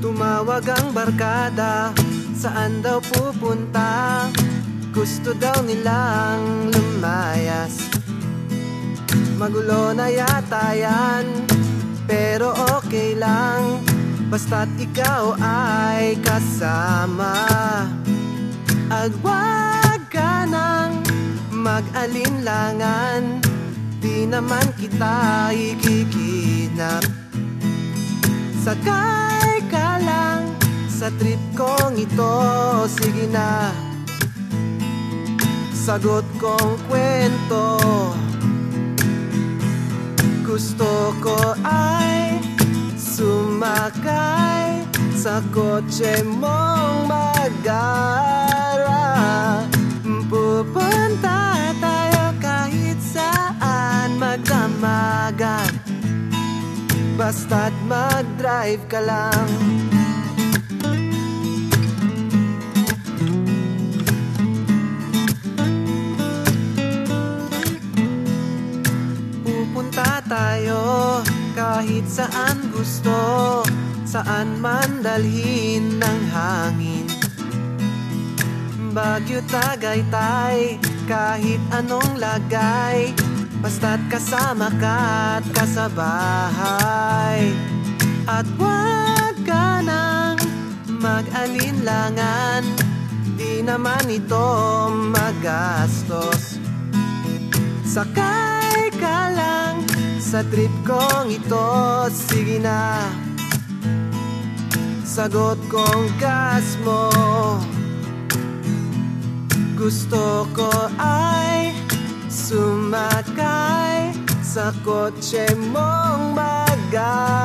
Tumawag ang barkada Saan daw pupunta? Gusto daw nilang lumayas Magulo na yata yan Pero okay lang. Basta't ikaw ay kasama. At wag ka nang mag-alinlangan Di naman kita ikikinap Sakay ka lang sa trip kong ito Sige na. Sagot kong kwento Sa kotse mong magara Pupunta tayo kahit saan magdamagan. Basta't mag-drive ka lang. Pupunta tayo kahit saan gusto Saan man dalhin ng hangin. Bagyo Tagaytay kahit anong lagay. Basta't kasama ka at kasabahay At wag ka nang mag-alinlangan. Di naman ito magastos. Sakay ka lang sa trip kong ito. Sige na Sagot kong gas mo. Gusto ko ay Sumakay sa kotse mong magara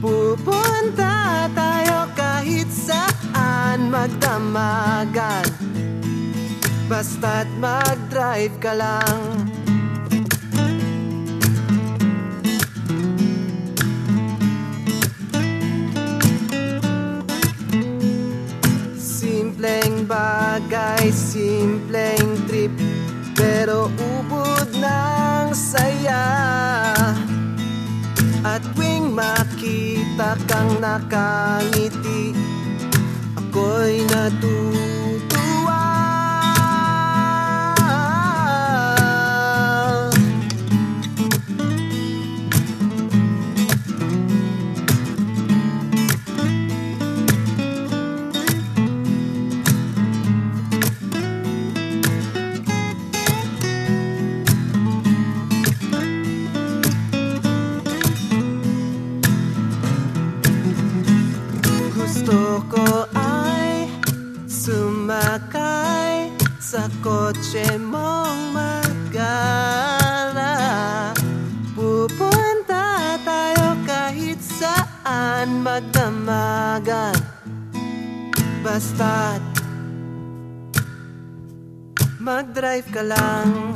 Pupunta tayo kahit saan magdamagan. Basta't mag-drive ka lang bagay, simpleng trip Pero ubod ng saya. At tuwing makita kang nakangiti Ako'y natutuwa ko ay sumakay sa kotse mong magara Pupunta tayo kahit saan magdamagan. Basta't mag-drive ka lang